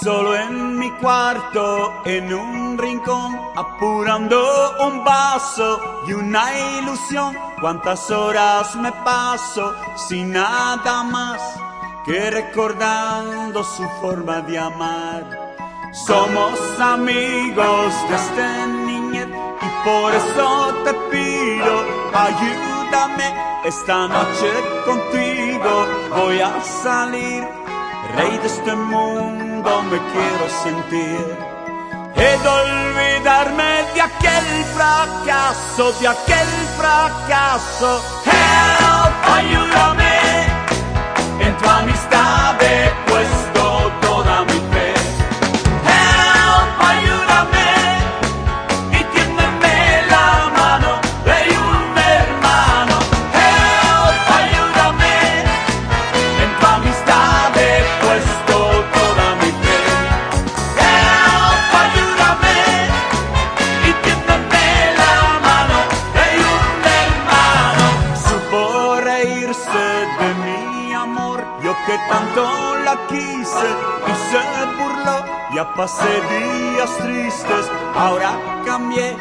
Solo en mi cuarto, en un rincón, apurando un vaso y una ilusión. Cuántas horas me paso sin nada más que recordando su forma de amar. Somos amigos desde niñez y por eso te pido, ayúdame esta noche contigo. Voy a salir, rey de este mundo me quiero sentir. He de olvidarme de aquel fracaso, de aquel fracaso. Help, ayúdame en tu amistad de mi amor, yo que tanto la quise y se burló. Ya pasé días tristes, ahora cambié.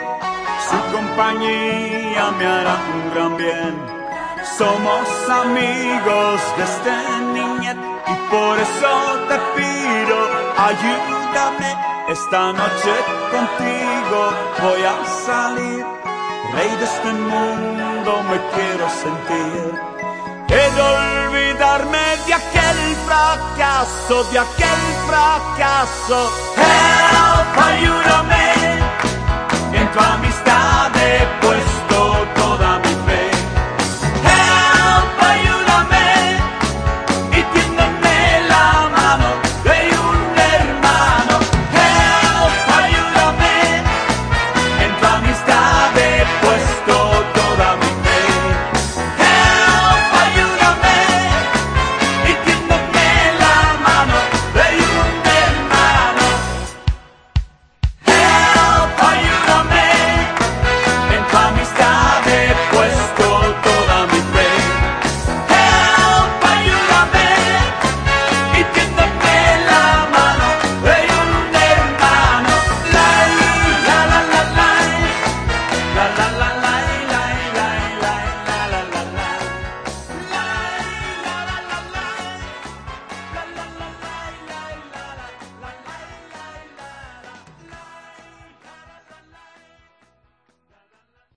Su compañía me hará un gran bien. Somos amigos desde niñez y por eso te pido, ayúdame esta noche contigo. Voy a salir, rey de este mundo me quiero sentir. He de olvidarme de aquel fracaso, de aquel fracaso. Help, ayúdame, en tu amistad